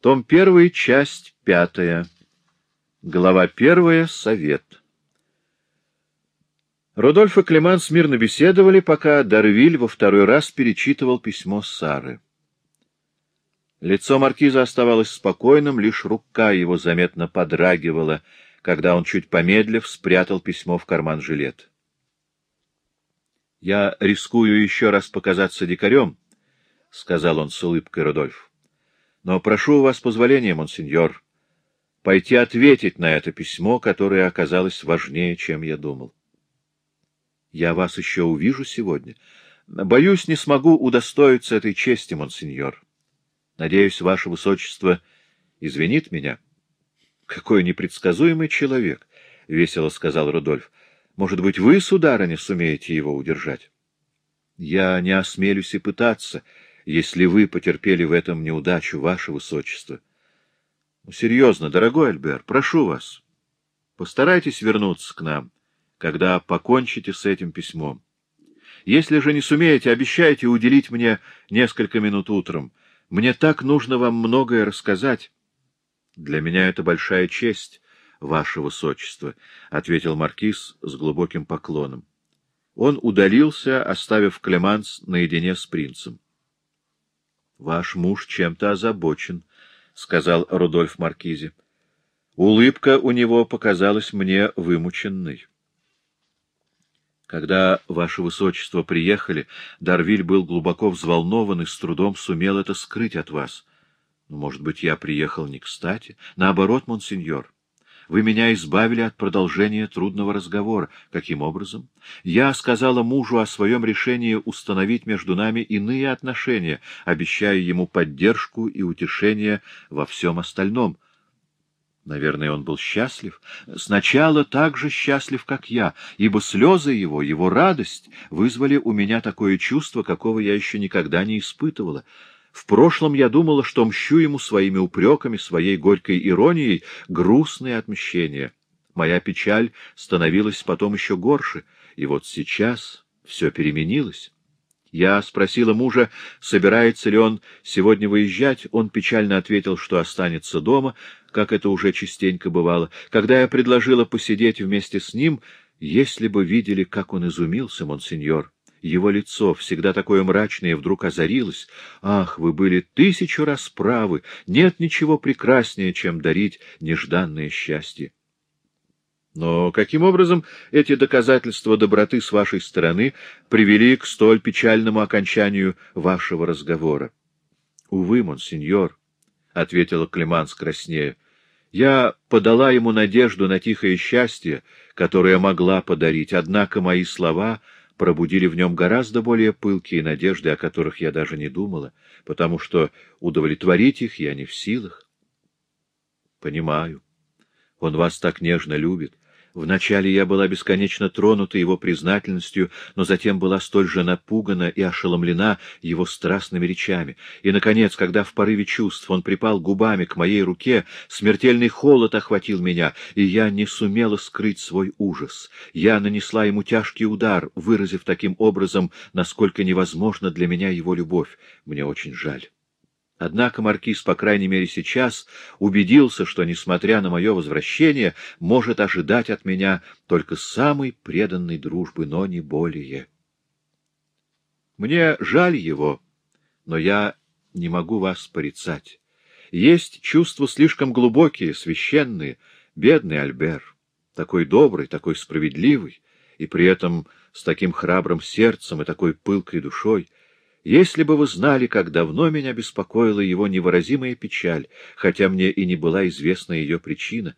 Том 1, часть 5. Глава 1. Совет. Рудольф и Клеманс мирно беседовали, пока Дарвиль во второй раз перечитывал письмо Сары. Лицо маркиза оставалось спокойным, лишь рука его заметно подрагивала, когда он, чуть помедлив, спрятал письмо в карман жилет. — Я рискую еще раз показаться дикарем, — сказал он с улыбкой Рудольф. — Но прошу у вас позволения, монсеньор, пойти ответить на это письмо, которое оказалось важнее, чем я думал. — Я вас еще увижу сегодня. Боюсь, не смогу удостоиться этой чести, монсеньор. Надеюсь, ваше высочество извинит меня. — Какой непредсказуемый человек! — весело сказал Рудольф. — Может быть, вы, сударыня, сумеете его удержать? — Я не осмелюсь и пытаться, если вы потерпели в этом неудачу, ваше высочество. Ну, — Серьезно, дорогой Альбер, прошу вас, постарайтесь вернуться к нам, когда покончите с этим письмом. Если же не сумеете, обещайте уделить мне несколько минут утром — мне так нужно вам многое рассказать. — Для меня это большая честь, ваше высочество, — ответил маркиз с глубоким поклоном. Он удалился, оставив Клеманс наедине с принцем. — Ваш муж чем-то озабочен, — сказал Рудольф Маркизе. Улыбка у него показалась мне вымученной. Когда, ваше высочество, приехали, Дарвиль был глубоко взволнован и с трудом сумел это скрыть от вас. Но, может быть, я приехал не кстати? Наоборот, монсеньор. Вы меня избавили от продолжения трудного разговора. Каким образом? Я сказала мужу о своем решении установить между нами иные отношения, обещая ему поддержку и утешение во всем остальном — Наверное, он был счастлив. Сначала так же счастлив, как я, ибо слезы его, его радость вызвали у меня такое чувство, какого я еще никогда не испытывала. В прошлом я думала, что мщу ему своими упреками, своей горькой иронией грустное отмщение. Моя печаль становилась потом еще горше, и вот сейчас все переменилось. Я спросила мужа, собирается ли он сегодня выезжать. Он печально ответил, что останется дома, как это уже частенько бывало. Когда я предложила посидеть вместе с ним, если бы видели, как он изумился, монсеньор. Его лицо, всегда такое мрачное, вдруг озарилось. Ах, вы были тысячу раз правы, нет ничего прекраснее, чем дарить нежданное счастье. Но каким образом эти доказательства доброты с вашей стороны привели к столь печальному окончанию вашего разговора? — Увы, монсеньор, — ответила Клеманс краснея, — я подала ему надежду на тихое счастье, которое могла подарить, однако мои слова пробудили в нем гораздо более пылкие надежды, о которых я даже не думала, потому что удовлетворить их я не в силах. — Понимаю. Он вас так нежно любит. Вначале я была бесконечно тронута его признательностью, но затем была столь же напугана и ошеломлена его страстными речами. И, наконец, когда в порыве чувств он припал губами к моей руке, смертельный холод охватил меня, и я не сумела скрыть свой ужас. Я нанесла ему тяжкий удар, выразив таким образом, насколько невозможна для меня его любовь. Мне очень жаль. Однако маркиз, по крайней мере сейчас, убедился, что, несмотря на мое возвращение, может ожидать от меня только самой преданной дружбы, но не более. Мне жаль его, но я не могу вас порицать. Есть чувства слишком глубокие, священные, бедный Альбер, такой добрый, такой справедливый, и при этом с таким храбрым сердцем и такой пылкой душой — если бы вы знали, как давно меня беспокоила его невыразимая печаль, хотя мне и не была известна ее причина.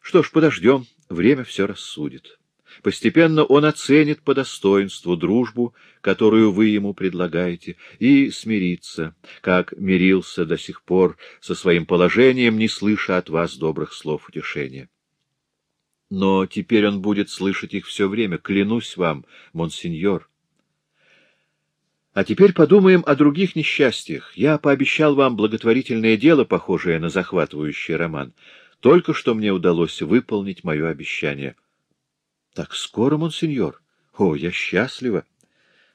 Что ж, подождем, время все рассудит. Постепенно он оценит по достоинству дружбу, которую вы ему предлагаете, и смирится, как мирился до сих пор со своим положением, не слыша от вас добрых слов утешения. Но теперь он будет слышать их все время, клянусь вам, монсеньор. А теперь подумаем о других несчастьях. Я пообещал вам благотворительное дело, похожее на захватывающий роман. Только что мне удалось выполнить мое обещание. — Так скоро, монсеньор? О, я счастлива!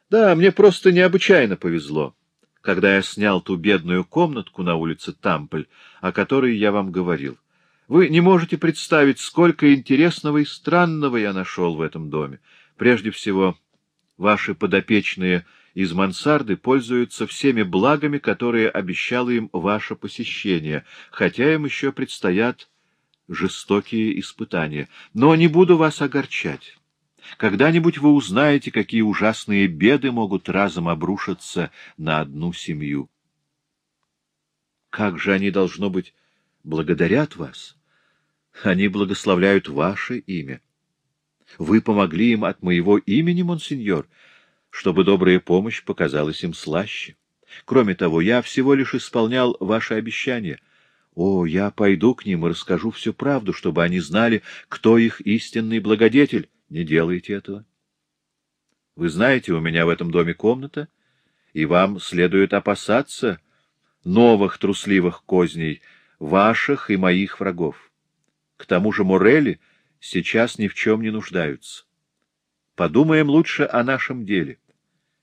Да, мне просто необычайно повезло. когда я снял ту бедную комнатку на улице Тампль, о которой я вам говорил. Вы не можете представить, сколько интересного и странного я нашел в этом доме. Прежде всего, ваши подопечные из мансарды пользуются всеми благами, которые обещало им ваше посещение, хотя им еще предстоят жестокие испытания. Но не буду вас огорчать. Когда-нибудь вы узнаете, какие ужасные беды могут разом обрушиться на одну семью. Как же они, должно быть, благодарят вас? Они благословляют ваше имя. Вы помогли им от моего имени, монсеньор, чтобы добрая помощь показалась им слаще. Кроме того, я всего лишь исполнял ваши обещания. О, я пойду к ним и расскажу всю правду, чтобы они знали, кто их истинный благодетель. Не делайте этого. Вы знаете, у меня в этом доме комната, и вам следует опасаться новых трусливых козней ваших и моих врагов. К тому же Морели сейчас ни в чем не нуждаются. Подумаем лучше о нашем деле.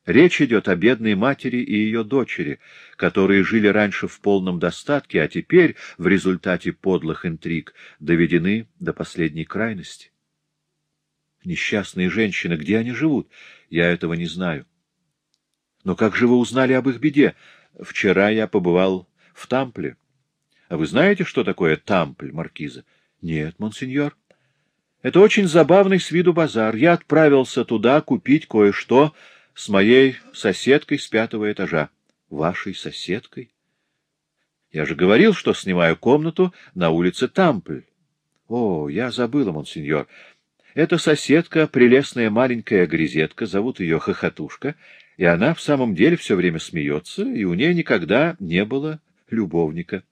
Речь идет о бедной матери и ее дочери, которые жили раньше в полном достатке, а теперь, в результате подлых интриг, доведены до последней крайности. Несчастные женщины, где они живут? Я этого не знаю. Но как же вы узнали об их беде? Вчера я побывал в Тампле. А вы знаете, что такое Тампль, маркиза? Нет, монсеньор. Это очень забавный с виду базар. Я отправился туда купить кое-что с моей соседкой с пятого этажа. Вашей соседкой? Я же говорил, что снимаю комнату на улице Тампль. О, я забыла, монсеньор. Эта соседка, прелестная маленькая грезетка, зовут ее Хохотушка, и она в самом деле все время смеется, и у нее никогда не было любовника.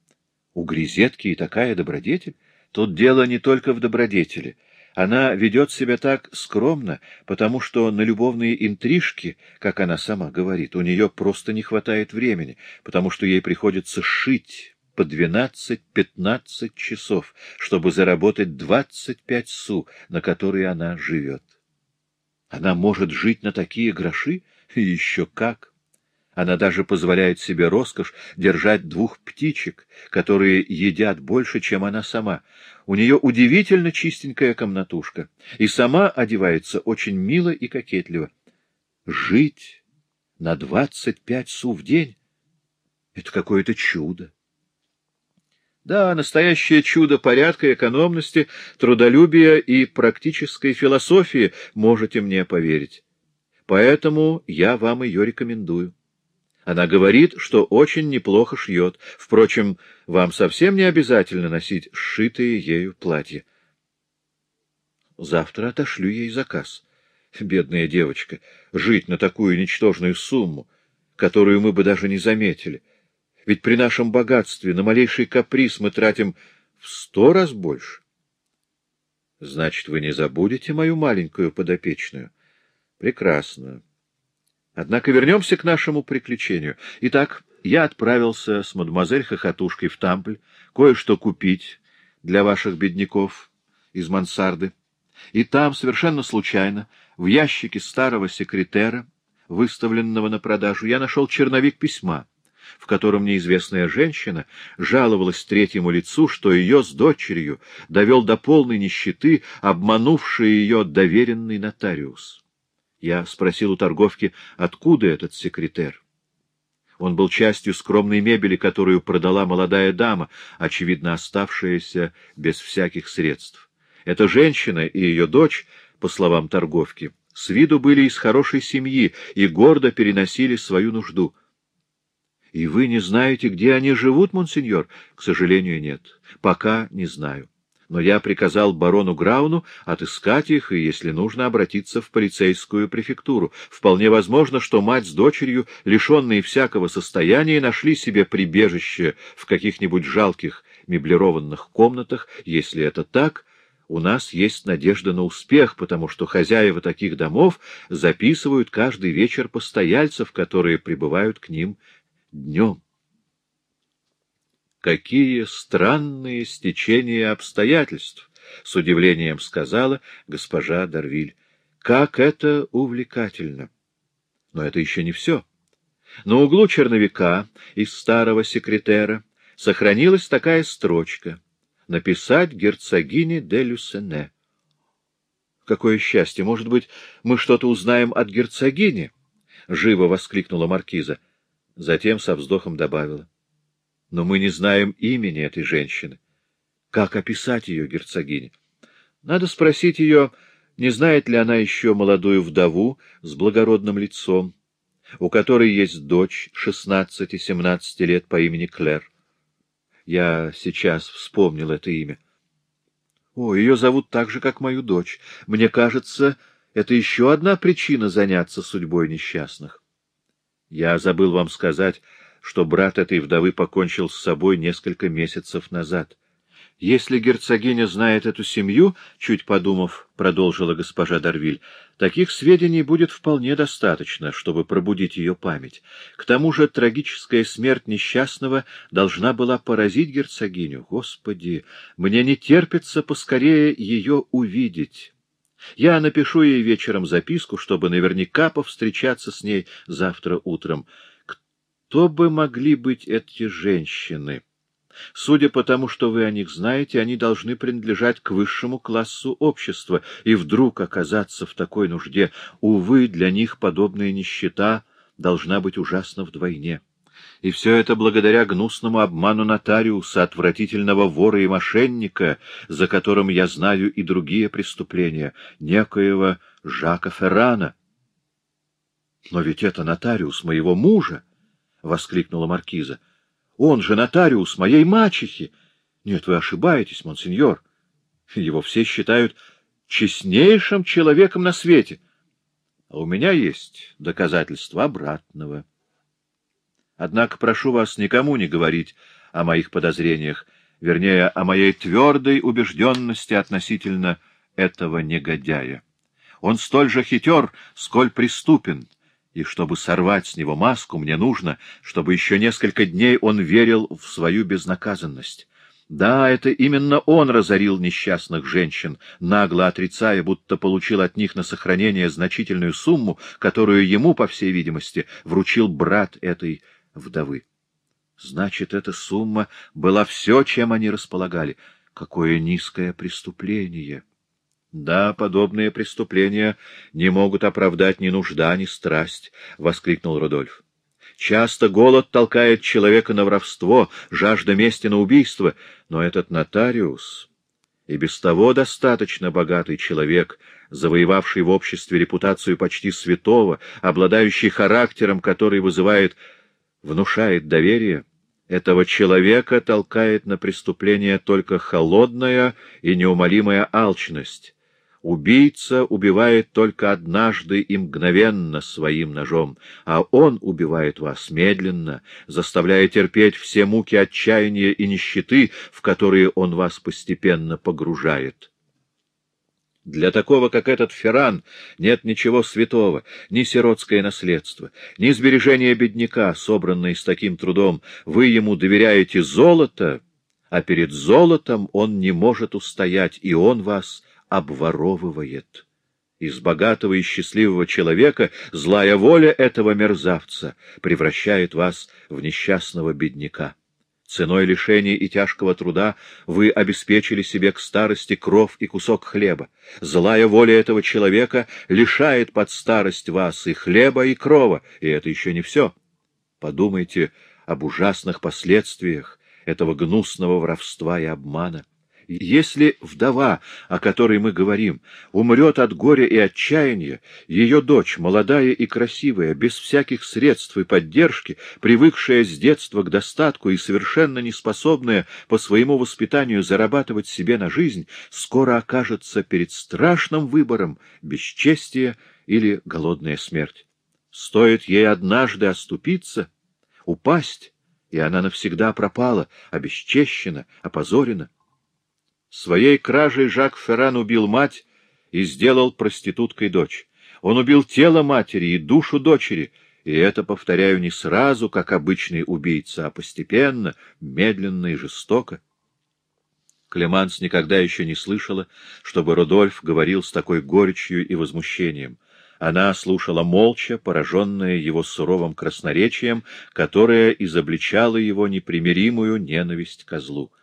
У грезетки и такая добродетель. Тут дело не только в добродетели. Она ведет себя так скромно, потому что на любовные интрижки, как она сама говорит, у нее просто не хватает времени, потому что ей приходится шить по 12-15 часов, чтобы заработать 25 су, на которые она живет. Она может жить на такие гроши? Еще как! Она даже позволяет себе роскошь держать двух птичек, которые едят больше, чем она сама. У нее удивительно чистенькая комнатушка, и сама одевается очень мило и кокетливо. Жить на двадцать пять су в день — это какое-то чудо. Да, настоящее чудо порядка, экономности, трудолюбия и практической философии, можете мне поверить. Поэтому я вам ее рекомендую. Она говорит, что очень неплохо шьет. Впрочем, вам совсем не обязательно носить сшитые ею платья. Завтра отошлю ей заказ. Бедная девочка, жить на такую ничтожную сумму, которую мы бы даже не заметили — ведь при нашем богатстве на малейший каприз мы тратим в сто раз больше. Значит, вы не забудете мою маленькую подопечную? Прекрасно. Однако вернемся к нашему приключению. Итак, я отправился с мадемуазель Хохотушкой в Тампль кое-что купить для ваших бедняков из мансарды. И там, совершенно случайно, в ящике старого секретера, выставленного на продажу, я нашел черновик письма в котором неизвестная женщина жаловалась третьему лицу, что ее с дочерью довел до полной нищеты обманувший ее доверенный нотариус. Я спросил у торговки, откуда этот секретарь. Он был частью скромной мебели, которую продала молодая дама, очевидно оставшаяся без всяких средств. Эта женщина и ее дочь, по словам торговки, с виду были из хорошей семьи и гордо переносили свою нужду — и вы не знаете, где они живут, монсеньор? К сожалению, нет. Пока не знаю. Но я приказал барону Грауну отыскать их и, если нужно, обратиться в полицейскую префектуру. Вполне возможно, что мать с дочерью, лишенные всякого состояния, нашли себе прибежище в каких-нибудь жалких меблированных комнатах. Если это так, у нас есть надежда на успех, потому что хозяева таких домов записывают каждый вечер постояльцев, которые прибывают к ним днем. Какие странные стечения обстоятельств! — с удивлением сказала госпожа Дарвиль. — Как это увлекательно! Но это еще не все. На углу черновика из старого секретера сохранилась такая строчка «Написать герцогине де Люсене». Какое счастье! Может быть, мы что-то узнаем от герцогини? — живо воскликнула маркиза. Затем со вздохом добавила. — Но мы не знаем имени этой женщины. Как описать ее, герцогиня? Надо спросить ее, не знает ли она еще молодую вдову с благородным лицом, у которой есть дочь шестнадцати-семнадцати лет по имени Клэр. Я сейчас вспомнил это имя. О, ее зовут так же, как мою дочь. Мне кажется, это еще одна причина заняться судьбой несчастных. Я забыл вам сказать, что брат этой вдовы покончил с собой несколько месяцев назад. Если герцогиня знает эту семью, чуть подумав, продолжила госпожа Дарвиль, таких сведений будет вполне достаточно, чтобы пробудить ее память. К тому же трагическая смерть несчастного должна была поразить герцогиню. Господи, мне не терпится поскорее ее увидеть. Я напишу ей вечером записку, чтобы наверняка повстречаться с ней завтра утром. Кто бы могли быть эти женщины? Судя по тому, что вы о них знаете, они должны принадлежать к высшему классу общества, и вдруг оказаться в такой нужде. Увы, для них подобная нищета должна быть ужасна вдвойне. И все это благодаря гнусному обману нотариуса, отвратительного вора и мошенника, за которым я знаю и другие преступления, некоего Жака Феррана. — Но ведь это нотариус моего мужа! — воскликнула маркиза. Он же нотариус моей мачехи. Нет, вы ошибаетесь, монсеньор. Его все считают честнейшим человеком на свете. А у меня есть доказательства обратного. Однако прошу вас никому не говорить о моих подозрениях, вернее, о моей твердой убежденности относительно этого негодяя. Он столь же хитер, сколь преступен, и чтобы сорвать с него маску, мне нужно, чтобы еще несколько дней он верил в свою безнаказанность. Да, это именно он разорил несчастных женщин, нагло отрицая, будто получил от них на сохранение значительную сумму, которую ему, по всей видимости, вручил брат этой вдовы. Значит, эта сумма была все, чем они располагали. Какое низкое преступление! Да, подобные преступления не могут оправдать ни нужда, ни страсть, — воскликнул Рудольф. Часто голод толкает человека на воровство, жажда мести на убийство, но этот нотариус и без того достаточно богатый человек, завоевавший в обществе репутацию почти святого, обладающий характером, который вызывает, внушает доверие, этого человека толкает на преступление только холодная и неумолимая алчность, Убийца убивает только однажды и мгновенно своим ножом, а он убивает вас медленно, заставляя терпеть все муки отчаяния и нищеты, в которые он вас постепенно погружает. Для такого, как этот Ферран, нет ничего святого, ни сиротское наследство, ни сбережения бедняка, собранные с таким трудом. Вы ему доверяете золото, а перед золотом он не может устоять, и он вас обворовывает. Из богатого и счастливого человека злая воля этого мерзавца превращает вас в несчастного бедняка. Ценой лишения и тяжкого труда вы обеспечили себе к старости кров и кусок хлеба. Злая воля этого человека лишает под старость вас и хлеба, и крова, и это еще не все. Подумайте об ужасных последствиях этого гнусного воровства и обмана. Если вдова, о которой мы говорим, умрет от горя и отчаяния, ее дочь, молодая и красивая, без всяких средств и поддержки, привыкшая с детства к достатку и совершенно неспособная по своему воспитанию зарабатывать себе на жизнь, скоро окажется перед страшным выбором бесчестие или голодная смерть. Стоит ей однажды оступиться, упасть, и она навсегда пропала, обесчещена, опозорена. Своей кражей Жак Ферран убил мать и сделал проституткой дочь. Он убил тело матери и душу дочери, и это, повторяю, не сразу, как обычный убийца, а постепенно, медленно и жестоко. Клеманс никогда еще не слышала, чтобы Рудольф говорил с такой горечью и возмущением. Она слушала молча, пораженная его суровым красноречием, которое изобличало его непримиримую ненависть козлу. —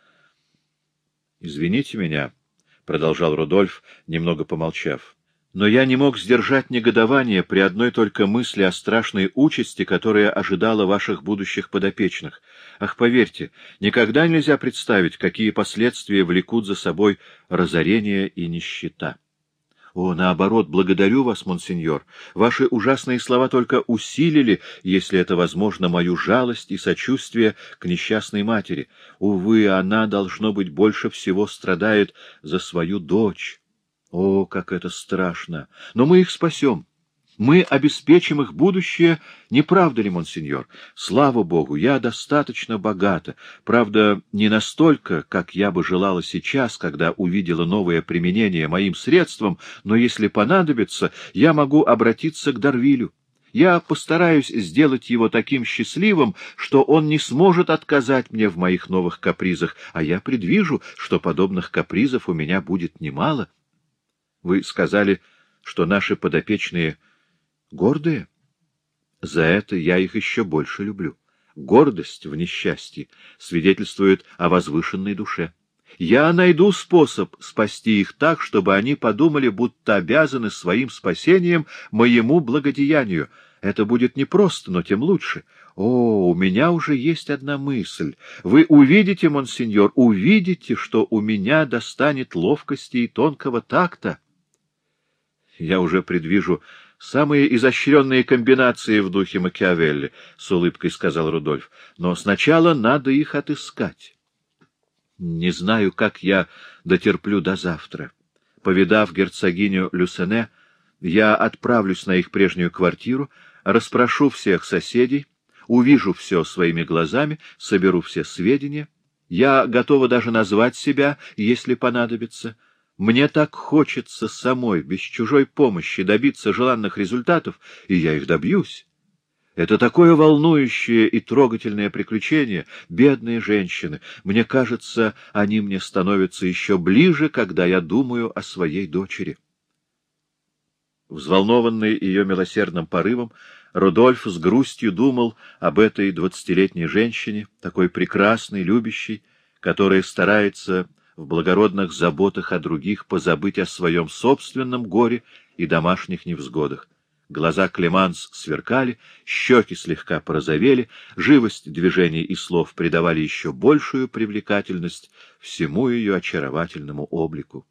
Извините меня, — продолжал Рудольф, немного помолчав, — но я не мог сдержать негодование при одной только мысли о страшной участи, которая ожидала ваших будущих подопечных. Ах, поверьте, никогда нельзя представить, какие последствия влекут за собой разорение и нищета. О, наоборот, благодарю вас, монсеньор. Ваши ужасные слова только усилили, если это возможно, мою жалость и сочувствие к несчастной матери. Увы, она, должно быть, больше всего страдает за свою дочь. О, как это страшно! Но мы их спасем. Мы обеспечим их будущее, не правда ли, монсеньор? Слава Богу, я достаточно богата. Правда, не настолько, как я бы желала сейчас, когда увидела новое применение моим средствам, но если понадобится, я могу обратиться к Дарвилю. Я постараюсь сделать его таким счастливым, что он не сможет отказать мне в моих новых капризах, а я предвижу, что подобных капризов у меня будет немало. Вы сказали, что наши подопечные — Гордые? За это я их еще больше люблю. Гордость в несчастье свидетельствует о возвышенной душе. Я найду способ спасти их так, чтобы они подумали, будто обязаны своим спасением моему благодеянию. Это будет непросто, но тем лучше. О, у меня уже есть одна мысль. Вы увидите, монсеньор, увидите, что у меня достанет ловкости и тонкого такта. Я уже предвижу Самые изощренные комбинации в духе Макиавелли, — с улыбкой сказал Рудольф. — Но сначала надо их отыскать. Не знаю, как я дотерплю до завтра. Повидав герцогиню Люсене, я отправлюсь на их прежнюю квартиру, расспрошу всех соседей, увижу все своими глазами, соберу все сведения. Я готова даже назвать себя, если понадобится — мне так хочется самой, без чужой помощи, добиться желанных результатов, и я их добьюсь. Это такое волнующее и трогательное приключение, бедные женщины. Мне кажется, они мне становятся еще ближе, когда я думаю о своей дочери. Взволнованный ее милосердным порывом, Рудольф с грустью думал об этой двадцатилетней женщине, такой прекрасной, любящей, которая старается в благородных заботах о других позабыть о своем собственном горе и домашних невзгодах. Глаза Клеманс сверкали, щеки слегка порозовели, живость движений и слов придавали еще большую привлекательность всему ее очаровательному облику.